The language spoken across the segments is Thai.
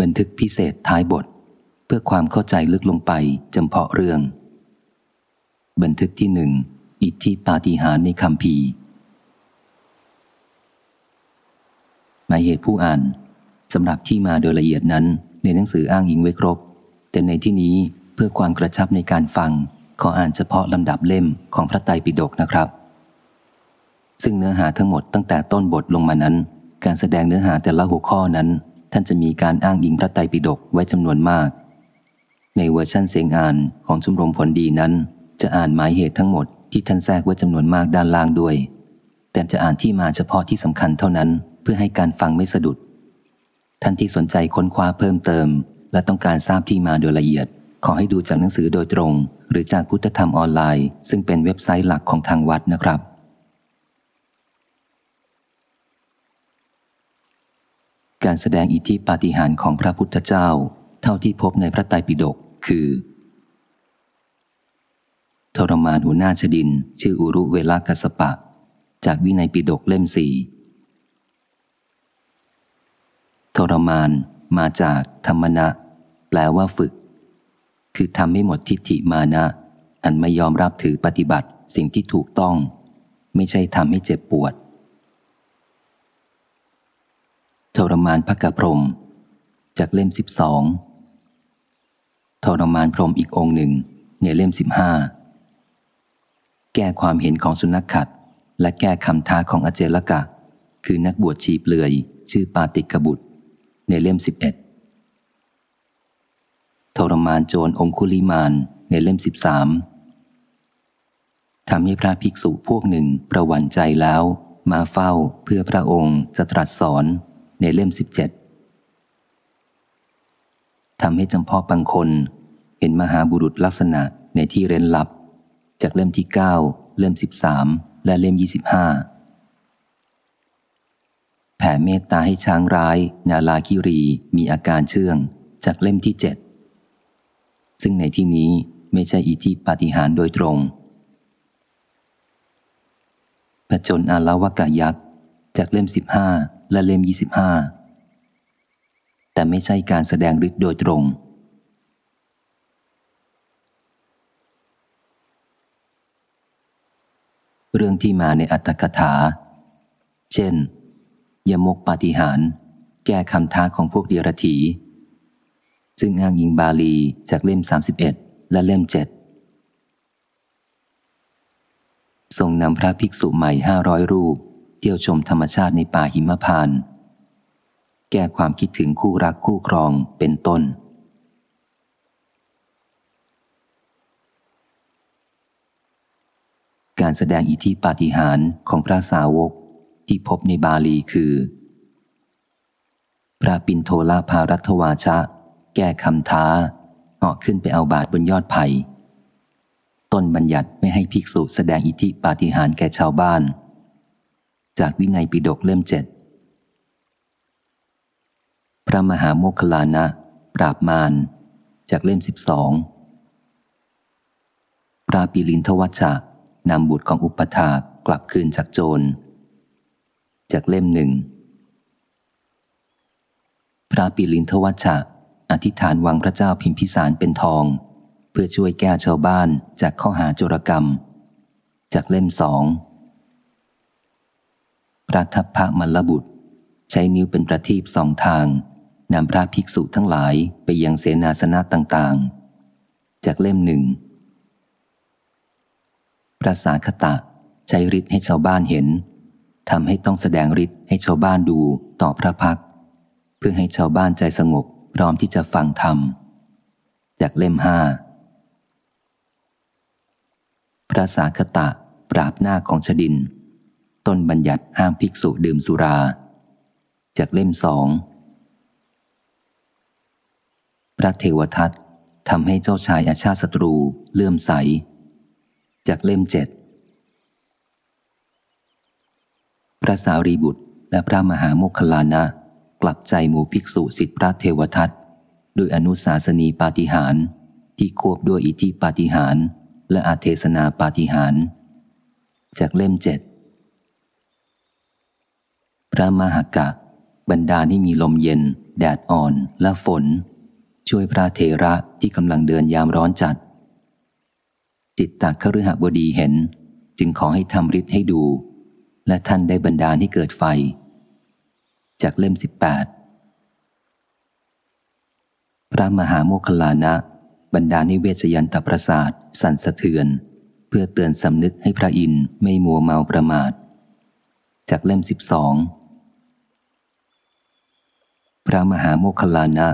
บันทึกพิเศษท้ายบท เพื่อความเข้าใจลึกลงไปจำเพาะเรื่อง บันทึกที่หนึ่งอิทธิปาฏิหาริย์ในคำพีหมายเหตุผู้อ่านสำหรับที่มาโดยละเอียดนั้น ในหนังสืออ้างอิงไว้ครบ แต่ในที่นี้เพื่อความกระชับในการฟัง ขออ่านเฉพาะลำดับเล่มของพระไตรปิฎกนะครับ ซึ่งเนื้อหาทั้งหมดตั้งแต่ต้นบทลงมานั้น การแสดงเนื้อหาแต่ละหัวข้อนั้น ท่านจะมีการอ้างอิงพระไตรปิฎกไว้จำนวนมาก ในเวอร์ชันเสียงอ่านของชมรมผลดีนั้น จะอ่านหมายเหตุทั้งหมดที่ท่านแทรกไว้จำนวนมากด้านล่างด้วย แต่จะอ่านที่มาเฉพาะที่สำคัญเท่านั้น เพื่อให้การฟังไม่สะดุด ท่านที่สนใจค้นคว้าเพิ่มเติม และต้องการทราบที่มาโดยละเอียด ขอให้ดูจากหนังสือโดยตรง หรือจากพุทธธรรมออนไลน์ ซึ่งเป็นเว็บไซต์หลักของทางวัดนะครับ การแสดงอิทธิปาฏิหาริย์ของพระพุทธเจ้า เท่าที่พบในพระไตรปิฎกคือ ทรมานหัวหน้าชดิน ชื่ออุรุเวลากัสปะ จากวินัยปิฎกเล่มสี่ทรมานมาจากธรรมนะแปลว่าฝึก คือทำให้หมดทิฏฐิมานะ อันไม่ยอมรับถือปฏิบัติสิ่งที่ถูกต้อง ไม่ใช่ทำให้เจ็บปวด ท รมานพระกะพรม จากเล่มสิบสองทรมานพรมอีกองหนึ่ง ในเล่มสิบห้าแก้ความเห็นของสุนัขขัด และแก้คำท้าของอเจลกะ คือนักบวชชีเปลือย ชื่อปาติกบุตร ในเล่มสิบเอ็ดทรมานโจรองคุลิมานในเล่มสิบสามทำให้พระภิกษุพวกหนึ่งประวันใจแล้ว มาเฝ้าเพื่อพระองค์จะตรัสสอน ในเล่มสิบเจ็ดทำให้จำพ่อบางคน เห็นมหาบุรุษลักษณะในที่เร้นลับ จากเล่มที่ 9 เล่ม 13 และเล่ม 25 แผ่เมตตาให้ช้างร้าย นาลาคิรีมีอาการเชื่อง จากเล่มที่ 7 ซึ่งในที่นี้ไม่ใช่อิทธิปาฏิหาริย์โดยตรงผจญอาลาวกายักษ์ จากเล่ม 15 และเล่ม 25 แต่ไม่ใช่การแสดงฤทธิ์โดยตรง เรื่องที่มาในอัตถกถา เช่น ยมกปาฏิหาร แก้คำท้าของพวกเดียรถีซึ่งอ้างอิงบาลีจากเล่ม 31 และเล่ม 7 ทรงนำพระภิกษุใหม่ห้าร้อยรูป เที่ยวชมธรรมชาติในป่าหิมพานแก้ความคิดถึงคู่รักคู่ครองเป็นต้น การแสดงอิทธิปาฏิหาริย์ของพระสาวกที่พบในบาลีคือ พระปินโทลาภารัตวาชะ แก้คำท้าเหาะขึ้นไปเอาบาทบนยอดไผ่ต้นบัญญัติไม่ให้ภิกษุแสดงอิทธิปาฏิหาริย์แก่ชาวบ้าน จากวินัยปิฎกเล่มเจ็ด พระมหาโมคลานะ ปราบมาร จากเล่มสิบสอง พระปิลินทวัชชะนำบุตรของอุปถากกลับคืนจากโจร จากเล่มหนึ่ง พระปิลินทวัชชะอธิษฐานวังพระเจ้าพิมพิสารเป็นทอง เพื่อช่วยแก้ชาวบ้านจากข้อหาโจรกรรม จากเล่มสอง ระทัพพระมลบุตร ใช้นิ้วเป็นประทีปสองทางนำพระภิกษุทั้งหลายไปยังเสนาสนะต่างๆ จากเล่มหนึ่งพระสาคตะใช้ฤทธิ์ให้ชาวบ้านเห็นทำให้ต้องแสดงฤทธิ์ให้ชาวบ้านดูต่อพระพัก เพื่อให้ชาวบ้านใจสงบพร้อมที่จะฟังธรรม จากเล่มห้าพระสาคตะปราบหน้าของชดิน ต้นบัญญัติห้ามภิกษุดื่มสุรา จากเล่มสอง พระเทวทัตทำให้เจ้าชายอาชาติศัตรูเลื่อมใส จากเล่มเจ็ด พระสารีบุตรและพระมหาโมคคลานะ กลับใจหมู่ภิกษุสิทธิพระเทวทัตด้วยอนุสาสนีปาฏิหารที่ควบด้วยอิทธิปาฏิหารและอาเทศนาปาฏิหารจากเล่มเจ็ด พระมหากะ บรรดาให้มีลมเย็น แดดอ่อนและฝน ช่วยพระเทระที่กำลังเดินยามร้อนจัด จิตตคฤหบดีเห็น จึงขอให้ทำฤทธิ์ให้ดู และท่านได้บรรดาให้เกิดไฟ จากเล่มสิบแปดพระมหาโมคลานะ บรรดาในเวชยันตประสาทสั่นสะเทือน เพื่อเตือนสำนึกให้พระอินทร์ไม่มัวเมาประมาทจากเล่มสิบสอง ระมหาโมคลานะ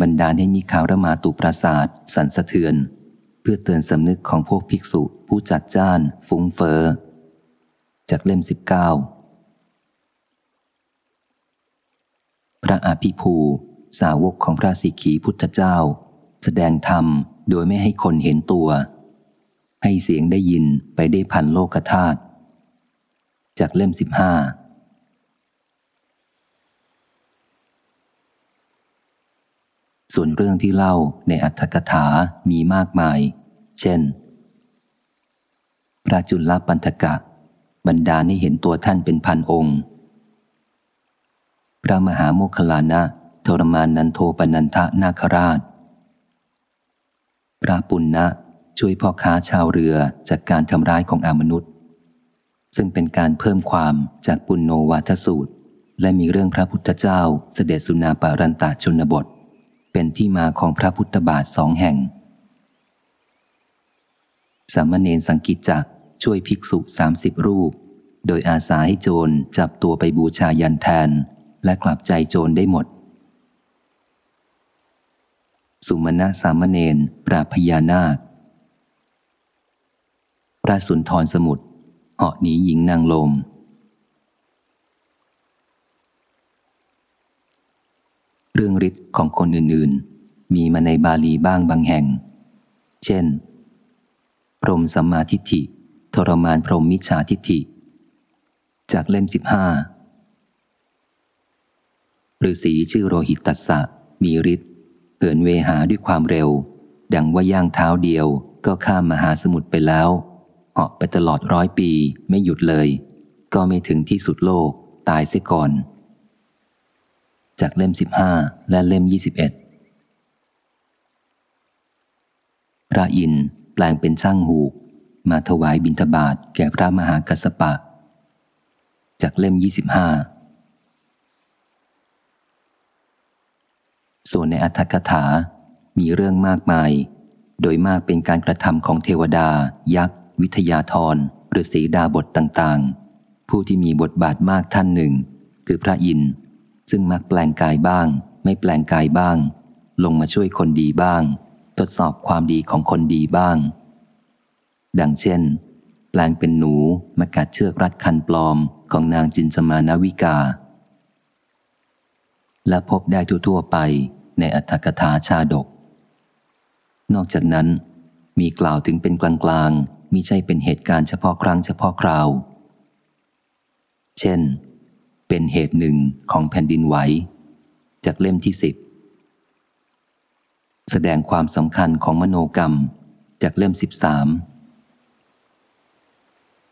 บรรดาให้มีข่าวระมาตุประสาทสั่นสะเทือน เพื่อเตือนสำนึกของพวกภิกษุ ผู้จัดจ้าน ฟุ้งเฟอ้อจากเล่มสิบเก้าพระอาภิภูสาวกของพระสิกขีพุทธเจ้า แสดงธรรมโดยไม่ให้คนเห็นตัว ให้เสียงได้ยินไปได้พันโลกธาตุจากเล่มสิบห้า ส่วนเรื่องที่เล่าในอัตถกถามีมากมาย เช่น พระจุลปันธกะ บรรดาให้เห็นตัวท่านเป็นพันองค์ พระมหาโมคลานะทรมานนันโทปนันทะนาคราช พระปุณณะช่วยพ่อค้าชาวเรือจากการทำร้ายของอามนุษย์ ซึ่งเป็นการเพิ่มความจากปุณโนวาทสูตร และมีเรื่องพระพุทธเจ้าเสด็จสุนาปารันตาชนบท เป็นที่มาของพระพุทธบาทสองแห่ง สามเณรสังกิจจะช่วยภิกษุสามสิบรูป โดยอาสาให้โจรจับตัวไปบูชายันแทน และกลับใจโจรได้หมด สุมาณะสามเณรปราพยานาคพระสุนทรสมุทรเหาะหนีหญิงนางลม เรื่องฤทธิ์ของคนอื่นๆ มีมาในบาลีบ้างบางแห่ง เช่น พรมสัมมาทิฏฐิ ทรมานพรมมิจฉาทิฏฐิ จากเล่มสิบห้าฤาษีชื่อโรหิตตัสสะ มีฤทธิ์เหินเวหาด้วยความเร็ว ดังว่าย่างเท้าเดียวก็ข้ามมหาสมุทรไปแล้วเหาะไปตลอดร้อยปีไม่หยุดเลย ก็ไม่ถึงที่สุดโลกตายเสียก่อน จากเล่มสิบห้าและเล่มยี่สิบเอ็ดพระอินแปลงเป็นช่างหูก มาถวายบิณฑบาตแก่พระมหากัสปะ จากเล่มยี่สิบห้าส่วนในอัธกถา มีเรื่องมากมาย โดยมากเป็นการกระทำของเทวดา ยักษ์ วิทยาธรหรือสีดาบทต่างๆ ผู้ที่มีบทบาทมากท่านหนึ่ง คือพระอินทร์ ซึ่งมักแปลงกายบ้าง ไม่แปลงกายบ้าง ลงมาช่วยคนดีบ้าง ทดสอบความดีของคนดีบ้าง ดังเช่น แปลงเป็นหนูมากัดเชือกรัดคันปลอมของนางจินสมานาวิกา และพบได้ทั่วๆไปในอัตถกถาชาดก นอกจากนั้นมีกล่าวถึงเป็นกลางๆมิใช่เป็นเหตุการณ์เฉพาะครั้งเฉพาะคราว เช่น เป็นเหตุหนึ่งของแผ่นดินไหว จากเล่มที่สิบแสดงความสำคัญของมโนกรรม จากเล่มสิบสาม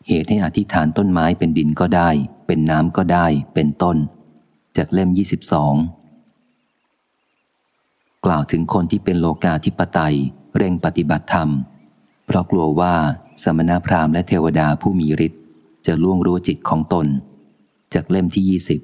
เหตุให้อธิษฐานต้นไม้เป็นดินก็ได้ เป็นน้ำก็ได้ เป็นต้น จากเล่มยี่สิบสองกล่าวถึงคนที่เป็นโลกาธิปไตย เร่งปฏิบัติธรรม เพราะกลัวว่าสมณพราหมณ์และเทวดาผู้มีฤทธิ์จะล่วงรู้จิตของตน จากเล่มที่ยี่สิบ